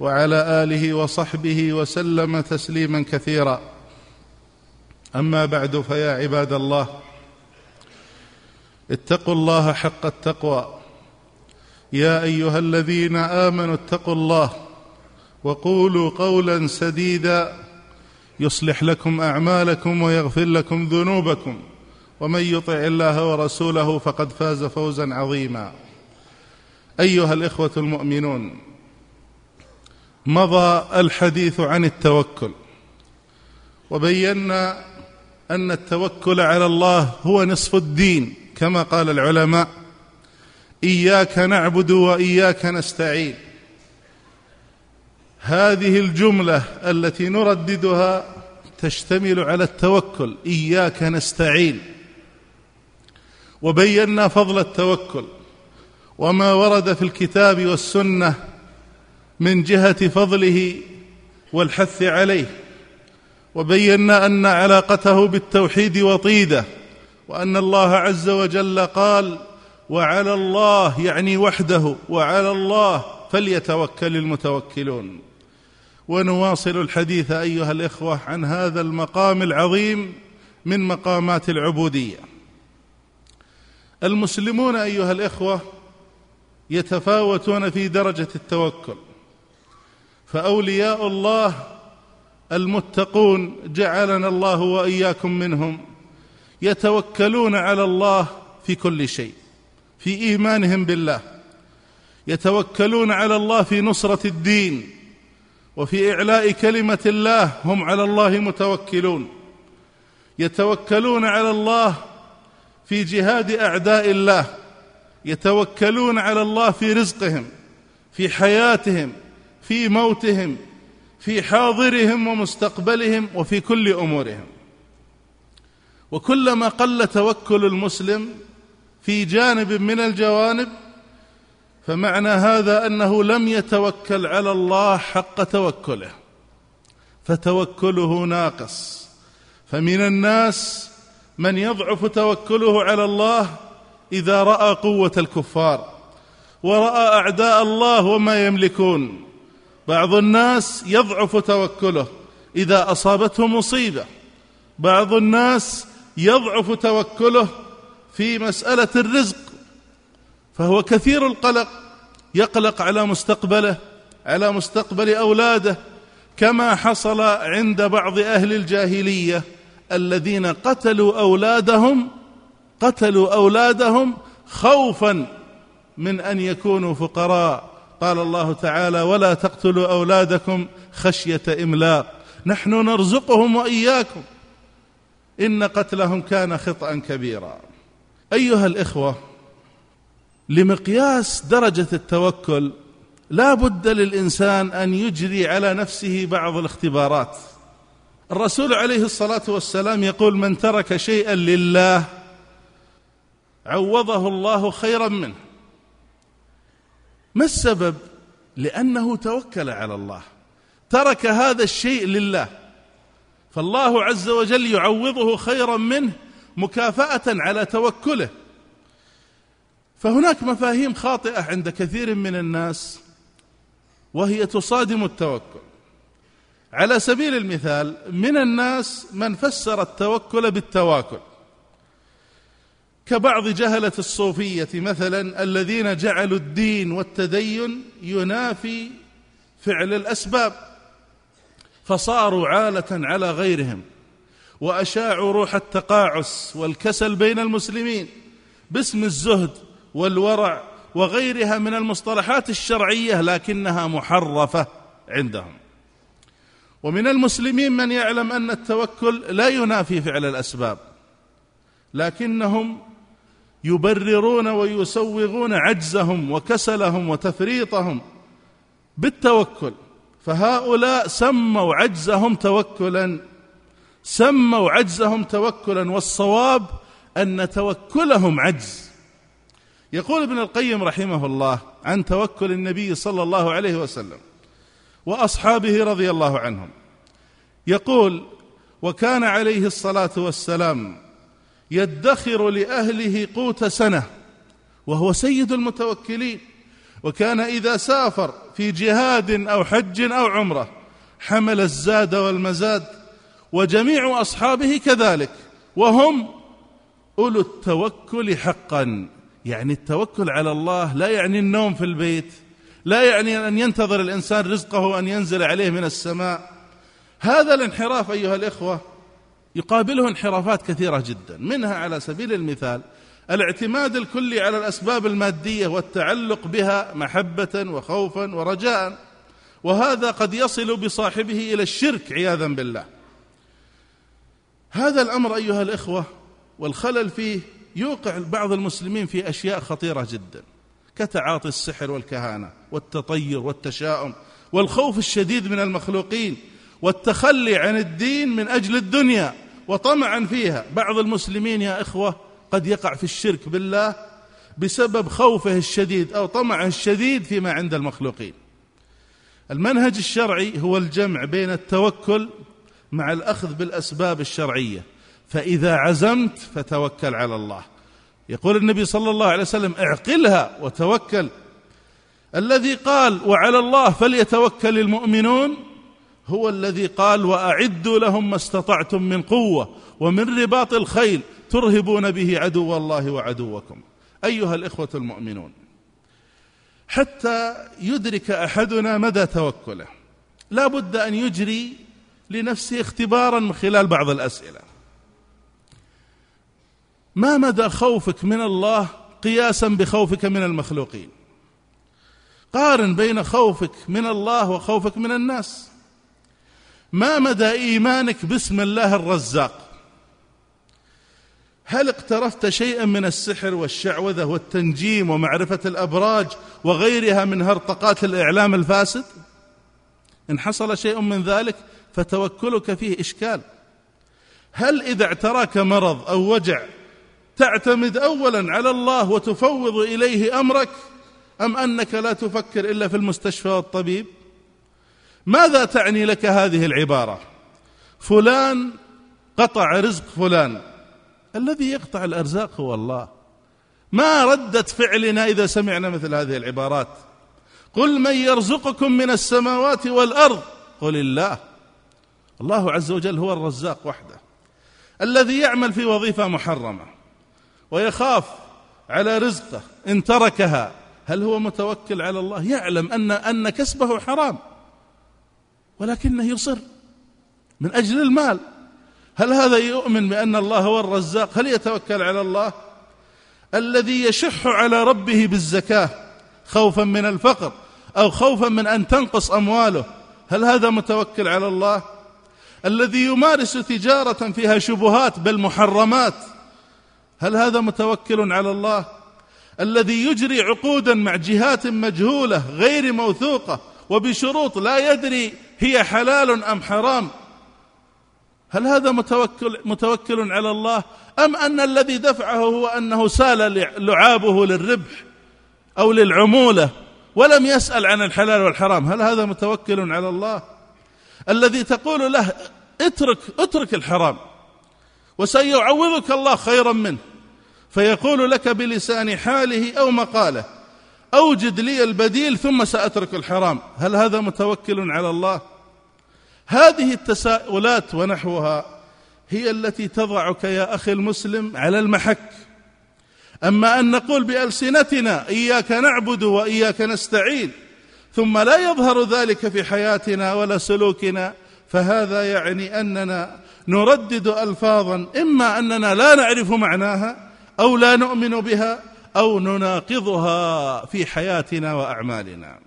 وعلى آله وصحبه وسلم تسليما كثيرا. أما بعد فيا عباد الله اتقوا الله حق التقوى. يا أيها الذين آمنوا اتقوا الله وقولوا قولا سديدا. يصلح لكم أعمالكم ويغفر لكم ذنوبكم. ومن يطع الله ورسوله فقد فاز فوزا عظيما. أيها الإخوة المؤمنون مضى الحديث عن التوكل. وبينا أن التوكل على الله هو نصف الدين كما قال العلماء إياك نعبد وإياك نستعين. هذه الجملة التي نرددها تشتمل على التوكل إياك نستعين. وبينا فضل التوكل. وما ورد في الكتاب والسنة من جهة فضله والحث عليه وبينا أن علاقته بالتوحيد وطيدة وأن الله عز وجل قال وعلى الله يعني وحده وعلى الله فليتوكل المتوكلون. ونواصل الحديث أيها الإخوة عن هذا المقام العظيم من مقامات العبودية. المسلمون أيها الإخوة يتفاوتون في درجة التوكل فأولياء الله المتقون جعلنا الله وإياكم منهم يتوكلون على الله في كل شيء في إيمانهم بالله يتوكلون على الله في نصرة الدين وفي إعلاء كلمة الله هم على الله متوكلون يتوكلون على الله في جهاد أعداء الله يتوكلون على الله في رزقهم في حياتهم في موتهم في حاضرهم ومستقبلهم وفي كل أمورهم. وكلما قل توكل المسلم في جانب من الجوانب فمعنى هذا أنه لم يتوكل على الله حق توكله. فتوكله ناقص. فمن الناس من يضعف توكله على الله إذا رأى قوة الكفار ورأى أعداء الله وما يملكون. بعض الناس يضعف توكله إذا أصابته مصيبة. بعض الناس يضعف توكله في مسألة الرزق فهو كثير القلق يقلق على مستقبله على مستقبل أولاده كما حصل عند بعض أهل الجاهلية الذين قتلوا أولادهم قتلوا أولادهم خوفا من أن يكونوا فقراء. قال الله تعالى ولا تقتلوا أولادكم خشية إملاق. نحن نرزقهم وإياكم. إن قتلهم كان خطأ كبيرا. أيها الإخوة لمقياس درجة التوكل لا بد للإنسان أن يجري على نفسه بعض الاختبارات. الرسول عليه الصلاة والسلام يقول من ترك شيئا لله عوضه الله خيرا منه. ما السبب؟ لأنه توكل على الله ترك هذا الشيء لله. فالله عز وجل يعوضه خيرا منه مكافأة على توكله. فهناك مفاهيم خاطئة عند كثير من الناس وهي تصادم التوكل. على سبيل المثال من الناس من فسر التوكل بالتواكل. كبعض جهلة الصوفية مثلا الذين جعلوا الدين والتدين ينافي فعل الأسباب فصاروا عالة على غيرهم وأشاعوا روح التقاعس والكسل بين المسلمين باسم الزهد والورع وغيرها من المصطلحات الشرعية لكنها محرفة عندهم. ومن المسلمين من يعلم أن التوكل لا ينافي فعل الأسباب لكنهم يبررون ويسوغون عجزهم وكسلهم وتفريطهم بالتوكل. فهؤلاء سموا عجزهم توكلا سموا عجزهم توكلا والصواب أن توكلهم عجز. يقول ابن القيم رحمه الله عن توكل النبي صلى الله عليه وسلم وأصحابه رضي الله عنهم يقول وكان عليه الصلاة والسلام يدخر لأهله قوت سنة وهو سيد المتوكلين. وكان إذا سافر في جهاد أو حج أو عمرة حمل الزاد والمزاد وجميع أصحابه كذلك. وهم أولو التوكل حقا يعني التوكل على الله لا يعني النوم في البيت لا يعني أن ينتظر الإنسان رزقه ان ينزل عليه من السماء. هذا الانحراف أيها الإخوة يقابله انحرافات كثيرة جدا منها على سبيل المثال الاعتماد الكلي على الأسباب المادية والتعلق بها محبة وخوفا ورجاء وهذا قد يصل بصاحبه إلى الشرك عياذا بالله. هذا الأمر أيها الإخوة والخلل فيه يوقع بعض المسلمين في أشياء خطيرة جدا كتعاطي السحر والكهانة والتطير والتشاؤم والخوف الشديد من المخلوقين والتخلي عن الدين من أجل الدنيا. وطمعا فيها. بعض المسلمين يا إخوة قد يقع في الشرك بالله بسبب خوفه الشديد أو طمعه الشديد فيما عند المخلوقين. المنهج الشرعي هو الجمع بين التوكل مع الأخذ بالأسباب الشرعية. فإذا عزمت فتوكل على الله. يقول النبي صلى الله عليه وسلم اعقلها وتوكل. الذي قال وعلى الله فليتوكل المؤمنون هو الذي قال وأعدوا لهم ما استطعتم من قوة ومن رباط الخيل ترهبون به عدو الله وعدوكم. أيها الإخوة المؤمنون حتى يدرك أحدنا مدى توكله لا بد أن يجري لنفسه اختبارا من خلال بعض الأسئلة. ما مدى خوفك من الله قياسا بخوفك من المخلوقين؟ قارن بين خوفك من الله وخوفك من الناس. ما مدى إيمانك باسم الله الرزاق؟ هل اقترفت شيئا من السحر والشعوذة والتنجيم ومعرفة الأبراج وغيرها من هرطقات الإعلام الفاسد؟ إن حصل شيء من ذلك فتوكلك فيه إشكال. هل إذا اعتراك مرض أو وجع تعتمد اولا على الله وتفوض إليه أمرك أم أنك لا تفكر إلا في المستشفى والطبيب؟ ماذا تعني لك هذه العبارة؟ فلان قطع رزق فلان. الذي يقطع الأرزاق هو الله. ما رده فعلنا إذا سمعنا مثل هذه العبارات. قل من يرزقكم من السماوات والأرض. قل الله. الله عز وجل هو الرزاق وحده. الذي يعمل في وظيفة محرمة ويخاف على رزقه إن تركها. هل هو متوكل على الله؟ يعلم ان أن كسبه حرام. ولكنه يصر من أجل المال. هل هذا يؤمن بأن الله هو الرزاق؟ هل يتوكل على الله الذي يشح على ربه بالزكاة خوفا من الفقر أو خوفا من أن تنقص أمواله؟ هل هذا متوكل على الله الذي يمارس تجارة فيها شبهات بل محرمات؟ هل هذا متوكل على الله الذي يجري عقودا مع جهات مجهولة غير موثوقة وبشروط لا يدري هي حلال أم حرام؟ هل هذا متوكل متوكل على الله؟ أم أن الذي دفعه هو أنه سال لعابه للربح أو للعمولة ولم يسأل عن الحلال والحرام؟ هل هذا متوكل على الله؟ الذي تقول له اترك اترك الحرام وسيعوضك الله خيرا منه فيقول لك بلسان حاله أو مقاله أوجد لي البديل ثم سأترك الحرام. هل هذا متوكل على الله؟ هذه التساؤلات ونحوها هي التي تضعك يا أخي المسلم على المحك. أما أن نقول بألسنتنا إياك نعبد وإياك نستعين ثم لا يظهر ذلك في حياتنا ولا سلوكنا فهذا يعني أننا نردد الفاظا إما أننا لا نعرف معناها أو لا نؤمن بها أو نناقضها في حياتنا وأعمالنا.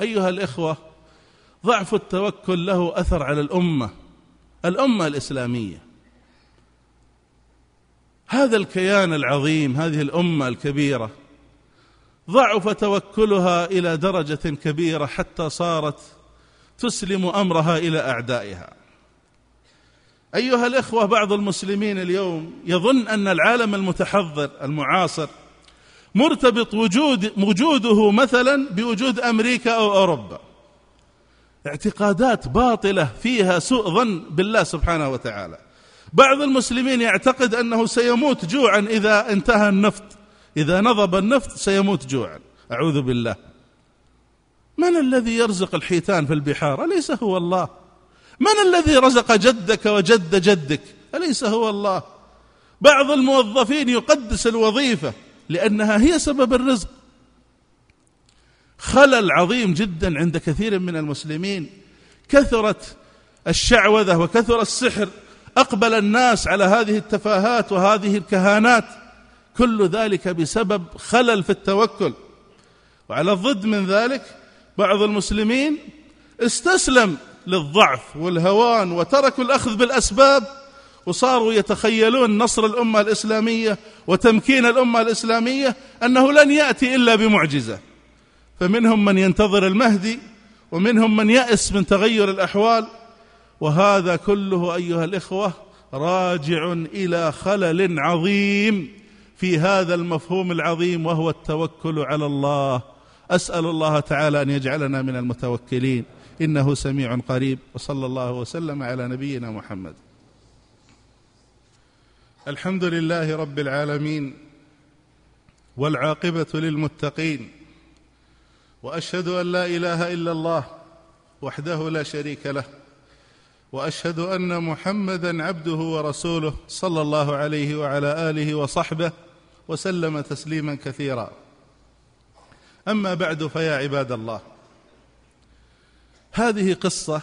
أيها الإخوة ضعف التوكل له أثر على الأمة الأمة الإسلامية. هذا الكيان العظيم هذه الأمة الكبيرة ضعف توكلها إلى درجة كبيرة حتى صارت تسلم أمرها إلى أعدائها. أيها الإخوة بعض المسلمين اليوم يظن أن العالم المتحضر المعاصر مرتبط وجود وجوده مثلا بوجود أمريكا أو أوروبا. اعتقادات باطلة فيها سوء ظن بالله سبحانه وتعالى. بعض المسلمين يعتقد أنه سيموت جوعا إذا انتهى النفط. إذا نضب النفط سيموت جوعا. أعوذ بالله. من الذي يرزق الحيتان في البحار؟ أليس هو الله؟ من الذي رزق جدك وجد جدك؟ أليس هو الله؟ بعض الموظفين يقدس الوظيفة لأنها هي سبب الرزق. خلل عظيم جدا عند كثير من المسلمين. كثرت الشعوذة وكثر السحر. أقبل الناس على هذه التفاهات وهذه الكهانات. كل ذلك بسبب خلل في التوكل. وعلى الضد من ذلك بعض المسلمين استسلم للضعف والهوان وتركوا الأخذ بالأسباب وصاروا يتخيلون نصر الأمة الإسلامية وتمكين الأمة الإسلامية أنه لن يأتي إلا بمعجزة. فمنهم من ينتظر المهدي ومنهم من يأس من تغير الأحوال. وهذا كله أيها الإخوة راجع إلى خلل عظيم في هذا المفهوم العظيم وهو التوكل على الله. أسأل الله تعالى أن يجعلنا من المتوكلين. إنه سميع قريب. وصلى الله وسلم على نبينا محمد. الحمد لله رب العالمين والعاقبة للمتقين وأشهد أن لا إله إلا الله وحده لا شريك له وأشهد أن محمدا عبده ورسوله صلى الله عليه وعلى آله وصحبه وسلم تسليما كثيرا. أما بعد فيا عباد الله هذه قصة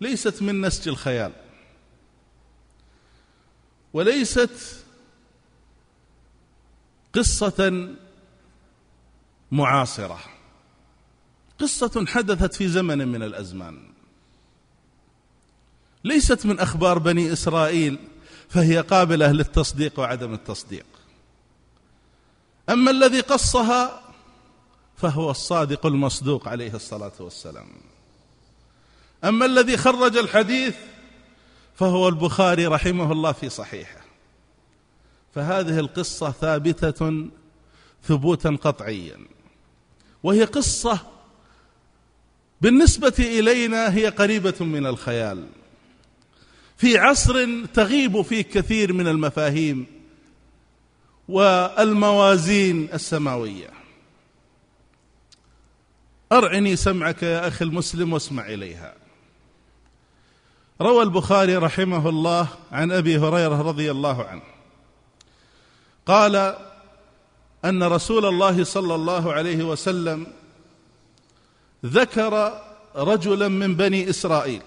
ليست من نسج الخيال وليست قصة معاصرة. قصة حدثت في زمن من الأزمان. ليست من أخبار بني إسرائيل فهي قابلة للتصديق وعدم التصديق. أما الذي قصها فهو الصادق المصدوق عليه الصلاة والسلام. أما الذي خرج الحديث فهو البخاري رحمه الله في صحيحه. فهذه القصة ثابتة ثبوتا قطعيا. وهي قصة. بالنسبة إلينا هي قريبة من الخيال. في عصر تغيب فيه كثير من المفاهيم والموازين السماوية. أرعني سمعك يا أخي المسلم واسمع إليها. روى البخاري رحمه الله عن أبي هريرة رضي الله عنه. قال أن رسول الله صلى الله عليه وسلم ذكر رجلا من بني إسرائيل.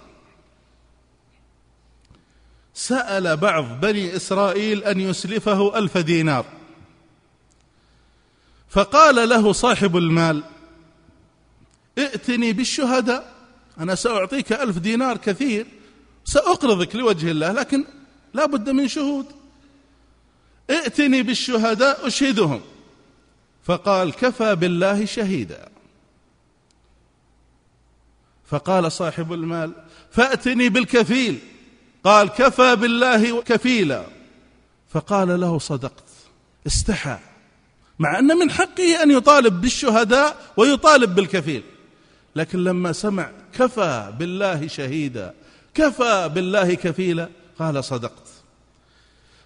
سأل بعض بني إسرائيل أن يسلفه ألف دينار. فقال له صاحب المال ائتني بالشهداء أنا سأعطيك ألف دينار كثير سأقرضك لوجه الله لكن لا بد من شهود. ائتني بالشهداء أشهدهم. فقال كفى بالله شهيدا. فقال صاحب المال فأتني بالكفيل. قال كفى بالله كفيلا. فقال له صدقت. استحى. مع أن من حقه أن يطالب بالشهداء ويطالب بالكفيل. لكن لما سمع كفى بالله شهيدا كفى بالله كفيلا قال صدقت.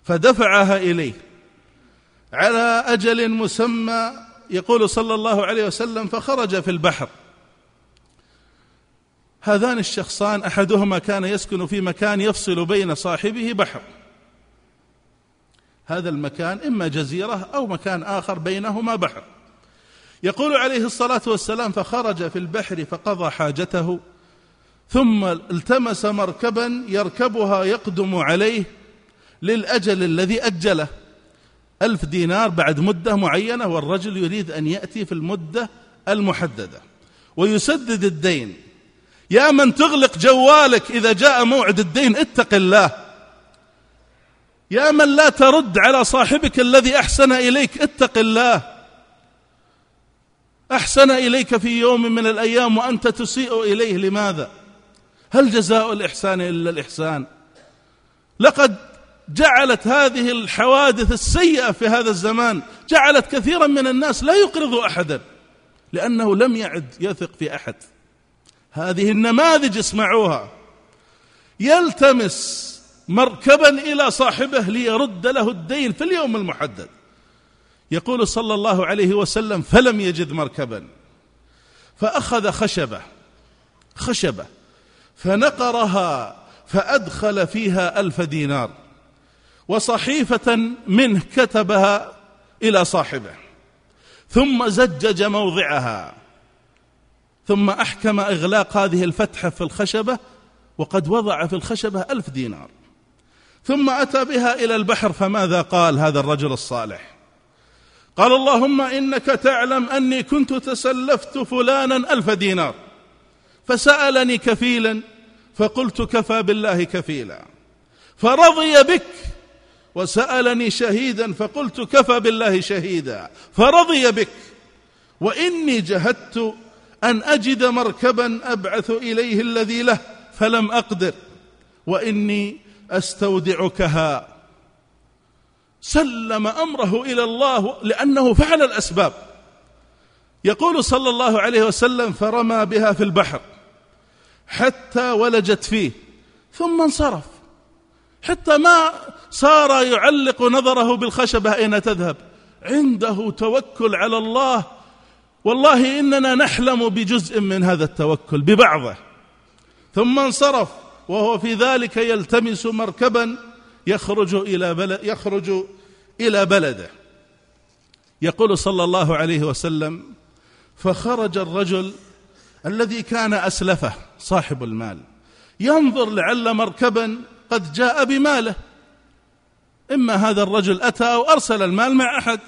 فدفعها إليه. على أجل مسمى يقول صلى الله عليه وسلم فخرج في البحر. هذان الشخصان أحدهما كان يسكن في مكان يفصل بين صاحبه بحر. هذا المكان إما جزيرة أو مكان آخر بينهما بحر. يقول عليه الصلاة والسلام فخرج في البحر فقضى حاجته ثم التمس مركبا يركبها يقدم عليه للأجل الذي أجله. ألف دينار بعد مدة معينة والرجل يريد أن يأتي في المدة المحددة. ويسدد الدين. يا من تغلق جوالك إذا جاء موعد الدين اتق الله. يا من لا ترد على صاحبك الذي أحسن إليك اتق الله. أحسن إليك في يوم من الأيام وأنت تسيء إليه لماذا؟ هل جزاء الإحسان إلا الإحسان؟ لقد جعلت هذه الحوادث السيئة في هذا الزمان جعلت كثيرا من الناس لا يقرض احدا لأنه لم يعد يثق في أحد. هذه النماذج اسمعوها. يلتمس مركبا إلى صاحبه ليرد له الدين في اليوم المحدد. يقول صلى الله عليه وسلم فلم يجد مركبا. فأخذ خشبة خشبة فنقرها فأدخل فيها ألف دينار. وصحيفة منه كتبها إلى صاحبه ثم زجج موضعها ثم أحكم إغلاق هذه الفتحة في الخشبة وقد وضع في الخشبة ألف دينار ثم أتى بها إلى البحر فماذا قال هذا الرجل الصالح؟ قال اللهم إنك تعلم أني كنت تسلفت فلانا ألف دينار فسألني كفيلا فقلت كفى بالله كفيلا فرضي بك وسألني شهيدا فقلت كفى بالله شهيدا فرضي بك وإني جهدت أن أجد مركبا أبعث إليه الذي له فلم أقدر وإني أستودعكها. سلم أمره إلى الله لأنه فعل الأسباب. يقول صلى الله عليه وسلم فرمى بها في البحر حتى ولجت فيه ثم انصرف. حتى ما صار يعلق نظره بالخشبة أين تذهب. عنده توكل على الله. والله إننا نحلم بجزء من هذا التوكل ببعضه. ثم انصرف وهو في ذلك يلتمس مركبا يخرج إلى بلد يخرج إلى بلده. يقول صلى الله عليه وسلم فخرج الرجل الذي كان أسلفه صاحب المال ينظر لعل مركبا قد جاء بماله. إما هذا الرجل أتى أو أرسل المال مع أحد.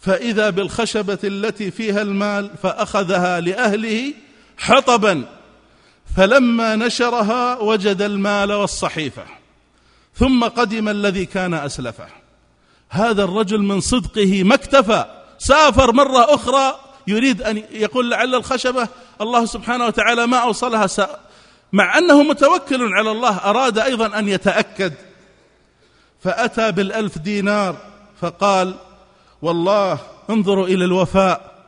فإذا بالخشبة التي فيها المال فأخذها لأهله حطبا. فلما نشرها وجد المال والصحيفة. ثم قدم الذي كان أسلفه. هذا الرجل من صدقه ما اكتفى. سافر مرة أخرى يريد أن يقول لعل الخشبة الله سبحانه وتعالى ما أوصلها مع أنه متوكل على الله أراد أيضا أن يتأكد. فأتى بالألف دينار فقال والله انظروا إلى الوفاء.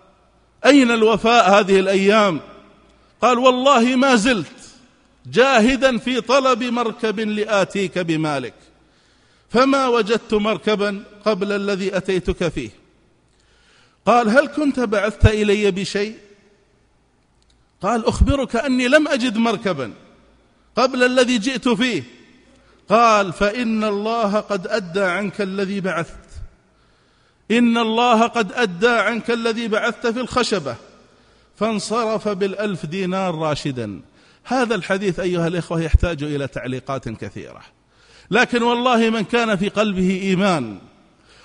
أين الوفاء هذه الأيام؟ قال والله ما زلت جاهدا في طلب مركب لآتيك بمالك فما وجدت مركبا قبل الذي أتيتك فيه. قال هل كنت بعثت إلي بشيء؟ قال أخبرك أني لم أجد مركبا قبل الذي جئت فيه. قال فإن الله قد أدى عنك الذي بعثت. إن الله قد أدى عنك الذي بعثت في الخشبة. فانصرف بالألف دينار راشدا. هذا الحديث أيها الإخوة يحتاج إلى تعليقات كثيرة. لكن والله من كان في قلبه إيمان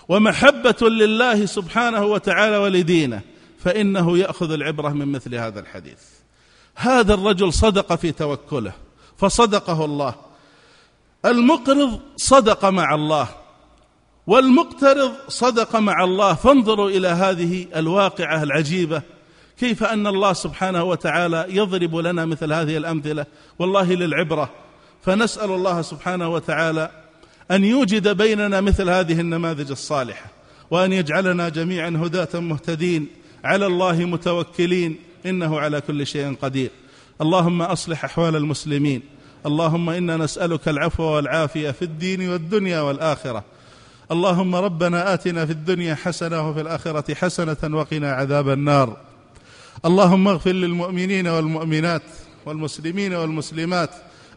ومحبة لله سبحانه وتعالى ولدينه فإنه يأخذ العبرة من مثل هذا الحديث. هذا الرجل صدق في توكله فصدقه الله. المقرض صدق مع الله والمقترض صدق مع الله. فانظروا إلى هذه الواقعة العجيبة كيف أن الله سبحانه وتعالى يضرب لنا مثل هذه الأمثلة. والله للعبرة فنسأل الله سبحانه وتعالى أن يوجد بيننا مثل هذه النماذج الصالحة وأن يجعلنا جميعا هداة مهتدين على الله متوكلين. إنه على كل شيء قدير. اللهم أصلح أحوال المسلمين. اللهم إنا نسألك العفو والعافية في الدين والدنيا والآخرة. اللهم ربنا آتنا في الدنيا حسنة وفي الآخرة حسنة وقنا عذاب النار. اللهم اغفر للمؤمنين والمؤمنات والمسلمين والمسلمات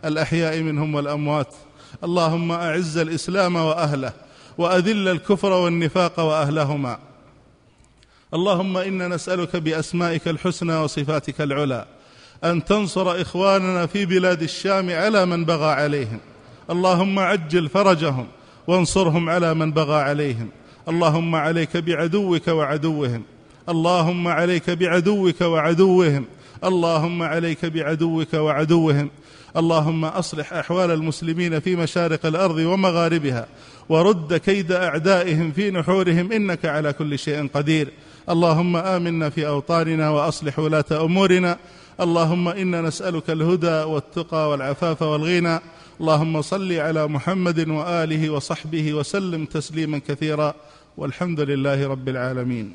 الأحياء منهم والأموات. اللهم أعز الإسلام وأهله وأذل الكفر والنفاق وأهلهما. اللهم إنا نسألك بأسمائك الحسنى وصفاتك العلى أن تنصر إخواننا في بلاد الشام على من بغى عليهم. اللهم عجل فرجهم وانصرهم على من بغى عليهم. اللهم عليك بعدوك وعدوهم. اللهم عليك بعدوك وعدوهم. اللهم عليك بعدوك وعدوهم. اللهم أصلح أحوال المسلمين في مشارق الأرض ومغاربها ورد كيد أعدائهم في نحورهم إنك على كل شيء قدير. اللهم آمنا في أوطاننا وأصلح ولاة أمورنا. اللهم إنا نسألك الهدى والتقى والعفاف والغنى. اللهم صل على محمد وآله وصحبه وسلم تسليما كثيرا. والحمد لله رب العالمين.